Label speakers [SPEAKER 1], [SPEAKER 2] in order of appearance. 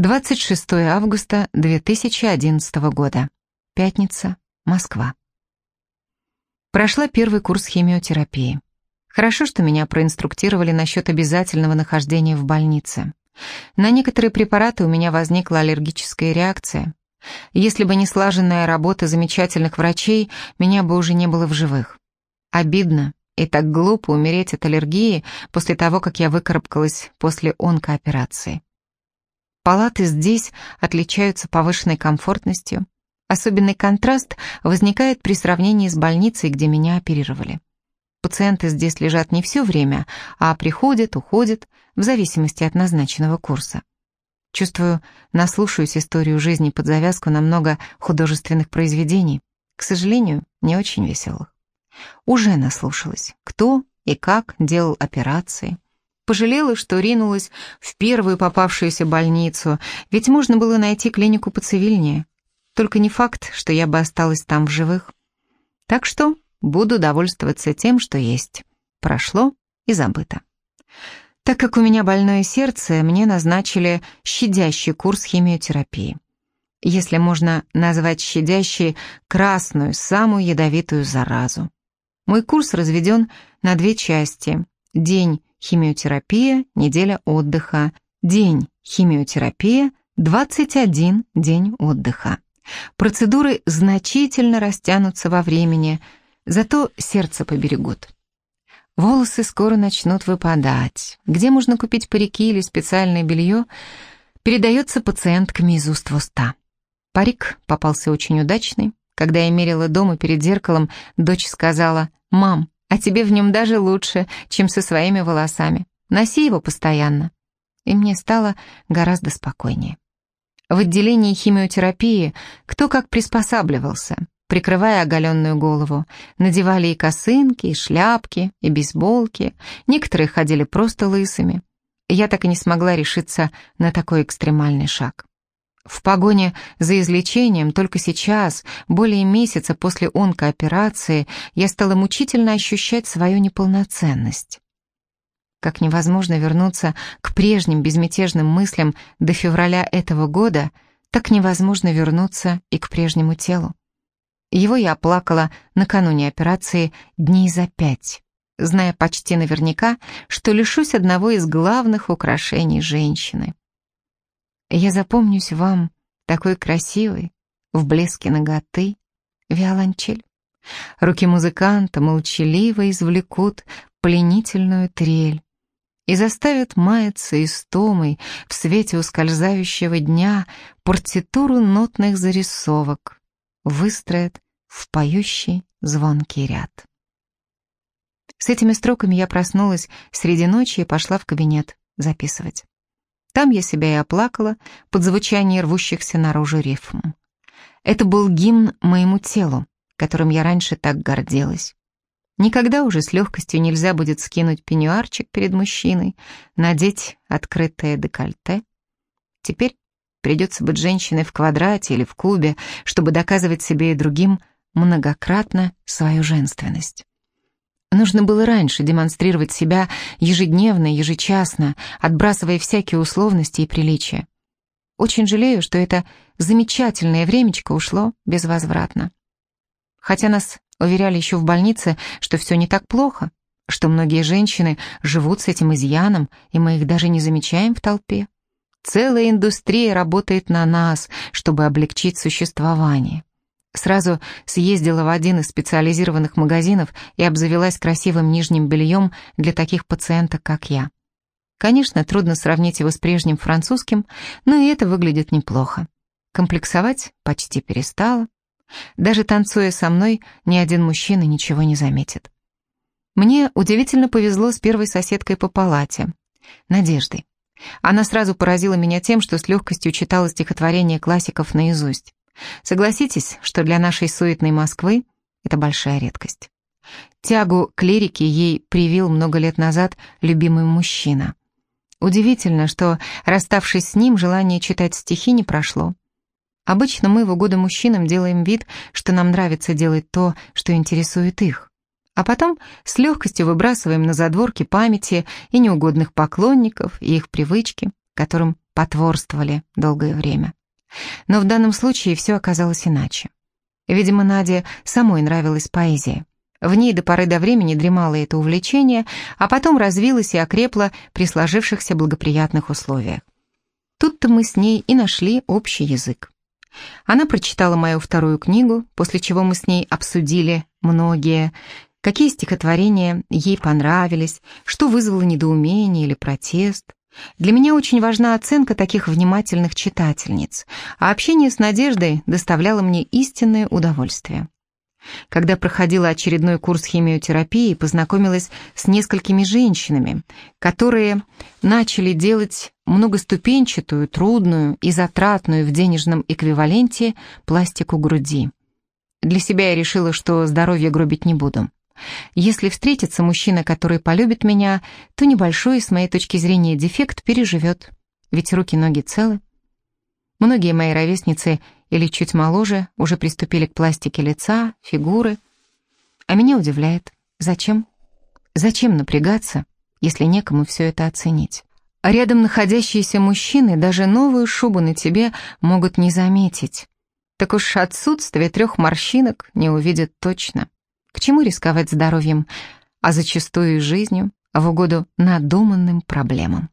[SPEAKER 1] 26 августа 2011 года. Пятница, Москва. Прошла первый курс химиотерапии. Хорошо, что меня проинструктировали насчет обязательного нахождения в больнице. На некоторые препараты у меня возникла аллергическая реакция. Если бы не слаженная работа замечательных врачей, меня бы уже не было в живых. Обидно и так глупо умереть от аллергии после того, как я выкарабкалась после онкооперации. Палаты здесь отличаются повышенной комфортностью. Особенный контраст возникает при сравнении с больницей, где меня оперировали. Пациенты здесь лежат не все время, а приходят, уходят, в зависимости от назначенного курса. Чувствую, наслушаюсь историю жизни под завязку на много художественных произведений, к сожалению, не очень веселых. Уже наслушалась, кто и как делал операции, Пожалела, что ринулась в первую попавшуюся больницу, ведь можно было найти клинику поцивильнее. Только не факт, что я бы осталась там в живых. Так что буду довольствоваться тем, что есть. Прошло и забыто. Так как у меня больное сердце, мне назначили щадящий курс химиотерапии. Если можно назвать щадящей красную, самую ядовитую заразу. Мой курс разведен на две части. День химиотерапия, неделя отдыха, день химиотерапия, 21 день отдыха. Процедуры значительно растянутся во времени, зато сердце поберегут. Волосы скоро начнут выпадать. Где можно купить парики или специальное белье, передается пациентками из уст в уста. Парик попался очень удачный. Когда я мерила дома перед зеркалом, дочь сказала, «Мам, а тебе в нем даже лучше, чем со своими волосами. Носи его постоянно». И мне стало гораздо спокойнее. В отделении химиотерапии кто как приспосабливался, прикрывая оголенную голову. Надевали и косынки, и шляпки, и бейсболки. Некоторые ходили просто лысыми. Я так и не смогла решиться на такой экстремальный шаг. В погоне за излечением только сейчас, более месяца после онкооперации, я стала мучительно ощущать свою неполноценность. Как невозможно вернуться к прежним безмятежным мыслям до февраля этого года, так невозможно вернуться и к прежнему телу. Его я оплакала накануне операции дней за пять, зная почти наверняка, что лишусь одного из главных украшений женщины. Я запомнюсь вам такой красивой, в блеске ноготы, виолончель. Руки музыканта молчаливо извлекут пленительную трель и заставят маяться истомой в свете ускользающего дня партитуру нотных зарисовок, выстроят в поющий звонкий ряд. С этими строками я проснулась среди ночи и пошла в кабинет записывать. Там я себя и оплакала под звучание рвущихся наружу рифм. Это был гимн моему телу, которым я раньше так гордилась. Никогда уже с легкостью нельзя будет скинуть пеньюарчик перед мужчиной, надеть открытое декольте. Теперь придется быть женщиной в квадрате или в клубе, чтобы доказывать себе и другим многократно свою женственность. Нужно было раньше демонстрировать себя ежедневно, ежечасно, отбрасывая всякие условности и приличия. Очень жалею, что это замечательное времечко ушло безвозвратно. Хотя нас уверяли еще в больнице, что все не так плохо, что многие женщины живут с этим изъяном, и мы их даже не замечаем в толпе. Целая индустрия работает на нас, чтобы облегчить существование. Сразу съездила в один из специализированных магазинов и обзавелась красивым нижним бельем для таких пациенток, как я. Конечно, трудно сравнить его с прежним французским, но и это выглядит неплохо. Комплексовать почти перестала. Даже танцуя со мной, ни один мужчина ничего не заметит. Мне удивительно повезло с первой соседкой по палате, Надеждой. Она сразу поразила меня тем, что с легкостью читала стихотворения классиков наизусть. Согласитесь, что для нашей суетной Москвы это большая редкость. Тягу к лирике ей привил много лет назад любимый мужчина. Удивительно, что, расставшись с ним, желание читать стихи не прошло. Обычно мы в угоду мужчинам делаем вид, что нам нравится делать то, что интересует их. А потом с легкостью выбрасываем на задворки памяти и неугодных поклонников, и их привычки, которым потворствовали долгое время. Но в данном случае все оказалось иначе. Видимо, Наде самой нравилась поэзия. В ней до поры до времени дремало это увлечение, а потом развилось и окрепло при сложившихся благоприятных условиях. Тут-то мы с ней и нашли общий язык. Она прочитала мою вторую книгу, после чего мы с ней обсудили многие, какие стихотворения ей понравились, что вызвало недоумение или протест. Для меня очень важна оценка таких внимательных читательниц, а общение с Надеждой доставляло мне истинное удовольствие. Когда проходила очередной курс химиотерапии, познакомилась с несколькими женщинами, которые начали делать многоступенчатую, трудную и затратную в денежном эквиваленте пластику груди. Для себя я решила, что здоровье гробить не буду. Если встретится мужчина, который полюбит меня, то небольшой, с моей точки зрения, дефект переживет, ведь руки-ноги целы. Многие мои ровесницы или чуть моложе уже приступили к пластике лица, фигуры. А меня удивляет, зачем? Зачем напрягаться, если некому все это оценить? А рядом находящиеся мужчины даже новую шубу на тебе могут не заметить. Так уж отсутствие трех морщинок не увидят точно. К чему рисковать здоровьем, а зачастую и жизнью в угоду надуманным проблемам?